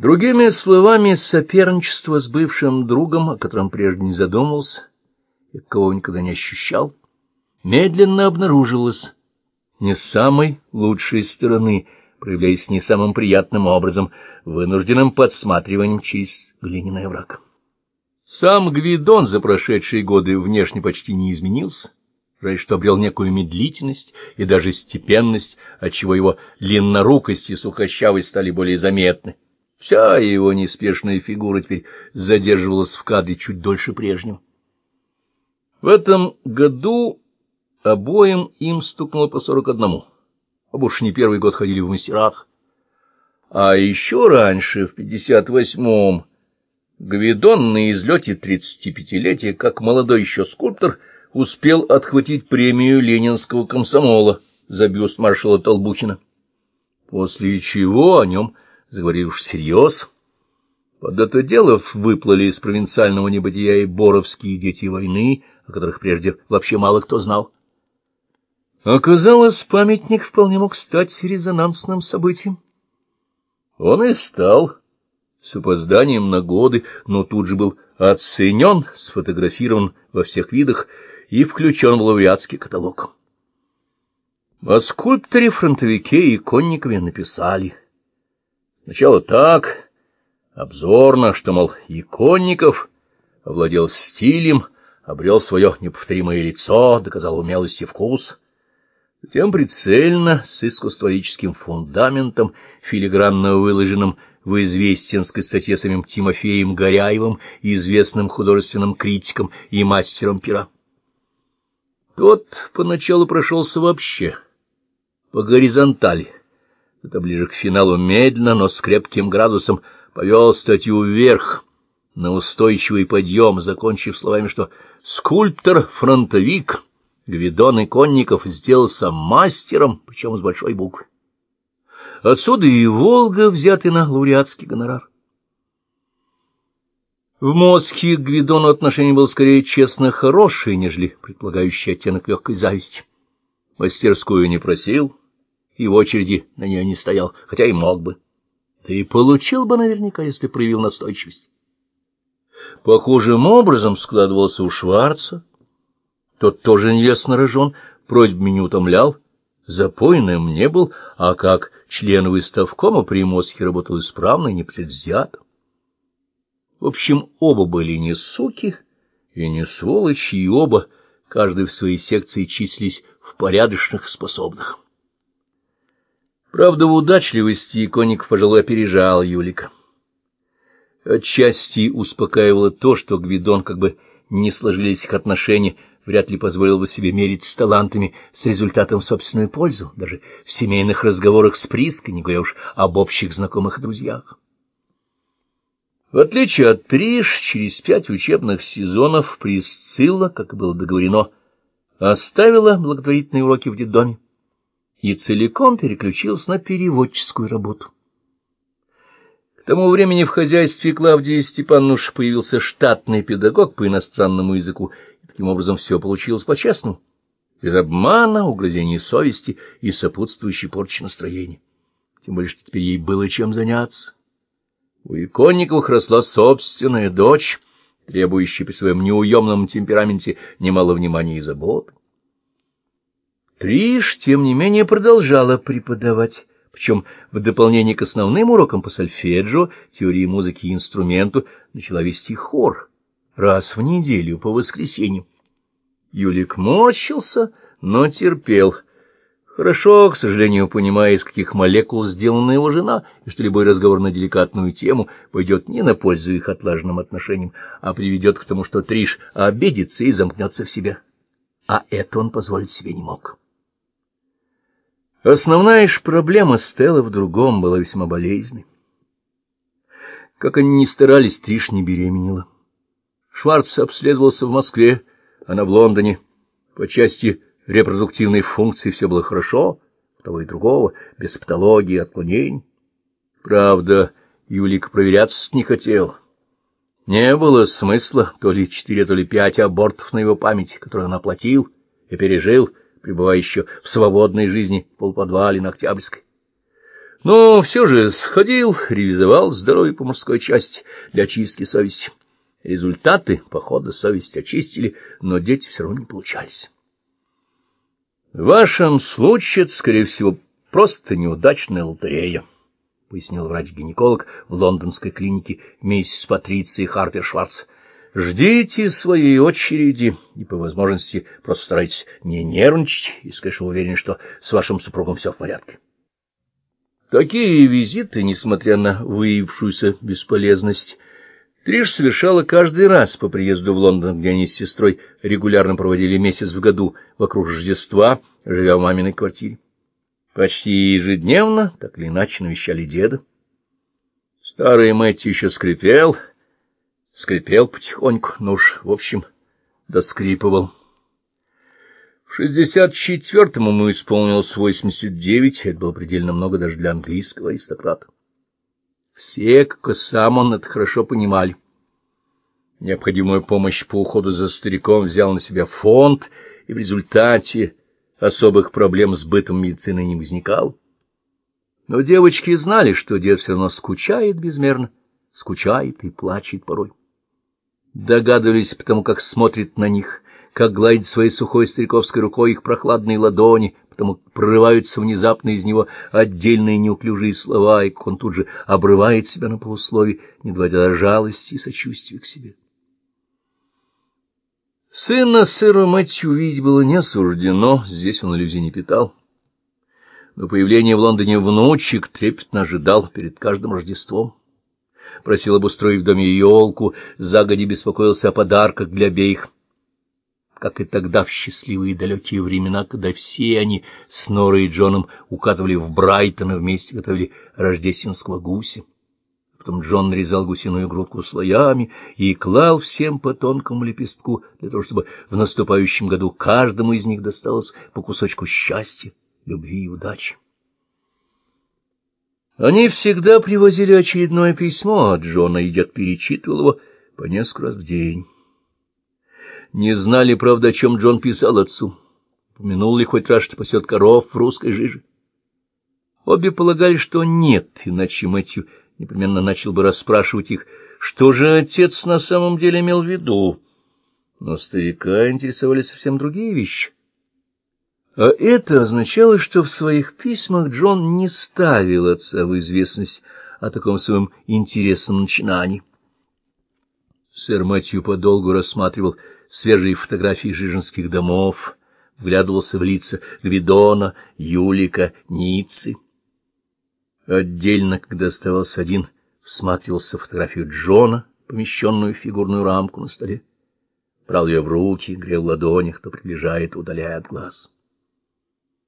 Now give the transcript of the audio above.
Другими словами, соперничество с бывшим другом, о котором прежде не задумывался и кого никогда не ощущал, медленно обнаруживалось не с самой лучшей стороны, проявляясь не самым приятным образом, вынужденным подсматриванием через глиняный враг. Сам Гвидон за прошедшие годы внешне почти не изменился, разве что обрел некую медлительность и даже степенность, отчего его длиннорукость и сухощавость стали более заметны. Вся его неспешная фигура теперь задерживалась в кадре чуть дольше прежнего. В этом году обоим им стукнуло по сорок одному. Об уж не первый год ходили в мастерах. А еще раньше, в пятьдесят восьмом, Гвидон на излете тридцатипятилетия, как молодой еще скульптор, успел отхватить премию ленинского комсомола за бюст маршала Толбухина. После чего о нем заговорили уж всерьез. Под это дело выплыли из провинциального небытия и боровские дети войны, о которых прежде вообще мало кто знал. Оказалось, памятник вполне мог стать резонансным событием. Он и стал, с опозданием на годы, но тут же был оценен, сфотографирован во всех видах и включен в лауреатский каталог. О скульпторе-фронтовике и конникове написали. Сначала так, обзорно, что, мол, Иконников овладел стилем, обрел свое неповторимое лицо, доказал умелость и вкус. Затем прицельно, с искусствоведческим фундаментом, филигранно выложенным в известенской статье самим Тимофеем Горяевым, известным художественным критиком и мастером пера. Тот поначалу прошелся вообще, по горизонтали. Это ближе к финалу медленно, но с крепким градусом повел статью вверх, на устойчивый подъем, закончив словами, что скульптор-фронтовик Гвидон Иконников сделался мастером, причем с большой буквы. Отсюда и Волга, взятый на лауреатский гонорар. В Москве к Гвидону отношение было скорее честно хорошее, нежели предполагающий оттенок легкой зависти. Мастерскую не просил, и в очереди на нее не стоял, хотя и мог бы. И получил бы наверняка, если проявил настойчивость. Похожим образом складывался у Шварца. Тот тоже нелестно рожен, просьбами не утомлял, запойным не был, а как член выставкома при Моске работал исправно и непредвзято. В общем, оба были не суки и не сволочи, и оба, каждый в своей секции, числились в порядочных способных. Правда, в удачливости иконик, пожалуй, опережал Юлика. Отчасти успокаивало то, что Гвидон, как бы не сложились их отношения, вряд ли позволил бы себе мерить с талантами с результатом в собственную пользу, даже в семейных разговорах с Приской, не говоря уж об общих знакомых и друзьях. В отличие от Триш, через пять учебных сезонов Присцилла, как было договорено, оставила благотворительные уроки в детдоме и целиком переключилась на переводческую работу. К тому времени в хозяйстве Клавдии Степановны появился штатный педагог по иностранному языку, и таким образом все получилось по-честному, без обмана, угрызений совести и сопутствующей порчи настроения. Тем более, что теперь ей было чем заняться. У Иконниковых росла собственная дочь, требующая при своем неуемном темпераменте немало внимания и заботы. Триш, тем не менее, продолжала преподавать, причем в дополнение к основным урокам по сольфеджио, теории музыки и инструменту, начала вести хор раз в неделю по воскресеньям. Юлик морщился, но терпел — Хорошо, к сожалению, понимая, из каких молекул сделана его жена, и что любой разговор на деликатную тему пойдет не на пользу их отлаженным отношениям, а приведет к тому, что Триш обидится и замкнется в себя. А это он позволить себе не мог. Основная ж проблема Стеллы в другом была весьма болезненной. Как они ни старались, Триш не беременела. Шварц обследовался в Москве, она в Лондоне. По части репродуктивной функции все было хорошо, того и другого, без патологии, отклонений. Правда, Юлик проверяться не хотел. Не было смысла то ли четыре, то ли пять абортов на его памяти, которые он оплатил и пережил, пребывая еще в свободной жизни в полподвале на Октябрьской. Но все же сходил, ревизовал здоровье по мужской части для очистки совести. Результаты похода совесть очистили, но дети все равно не получались. В вашем случае это, скорее всего, просто неудачная лотерея, — пояснил врач-гинеколог в лондонской клинике вместе с Патрицией Харпер Шварц. Ждите своей очереди и, по возможности, просто старайтесь не нервничать и, конечно, уверен, что с вашим супругом все в порядке. Такие визиты, несмотря на выявившуюся бесполезность, Триш совершала каждый раз по приезду в Лондон, где они с сестрой регулярно проводили месяц в году вокруг Рождества, живя в маминой квартире. Почти ежедневно, так или иначе, навещали деда. Старый Мэтти еще скрипел, скрипел потихоньку, но уж, в общем, доскрипывал. В шестьдесят четвертом ему исполнилось восемьдесят девять, это было предельно много даже для английского аристократа. Все, как и сам он, это хорошо понимали. Необходимую помощь по уходу за стариком взял на себя фонд, и в результате особых проблем с бытом медицины не возникало. Но девочки знали, что дед все равно скучает безмерно, скучает и плачет порой. Догадывались потому, как смотрит на них, как гладит своей сухой стариковской рукой их прохладные ладони, потому прорываются внезапно из него отдельные неуклюжие слова, и он тут же обрывает себя на полуслове, не доводя до жалости и сочувствия к себе. Сына сэра Мэтью увидеть было не суждено, здесь он иллюзий не питал. Но появление в Лондоне внучек трепетно ожидал перед каждым Рождеством. Просил обустроить в доме елку, загоди беспокоился о подарках для обеих как и тогда в счастливые далекие времена, когда все они с Норой и Джоном укатывали в Брайтон и вместе готовили рождественского гуся. Потом Джон нарезал гусиную грудку слоями и клал всем по тонкому лепестку, для того, чтобы в наступающем году каждому из них досталось по кусочку счастья, любви и удачи. Они всегда привозили очередное письмо от Джона, и дед перечитывал его по несколько раз в день. Не знали, правда, о чем Джон писал отцу. Упомянул ли хоть раз, что пасет коров в русской жиже. Обе полагали, что нет, иначе Мэтью непременно начал бы расспрашивать их, что же отец на самом деле имел в виду. Но старика интересовали совсем другие вещи. А это означало, что в своих письмах Джон не ставил отца в известность о таком своем интересном начинании. Сэр Мэтью подолгу рассматривал свежие фотографии жиженских домов, вглядывался в лица Гвидона, Юлика, Ниццы. Отдельно, когда оставался один, всматривался в фотографию Джона, помещенную в фигурную рамку на столе. Брал ее в руки, грел в ладонях, то приближает, удаляя от глаз.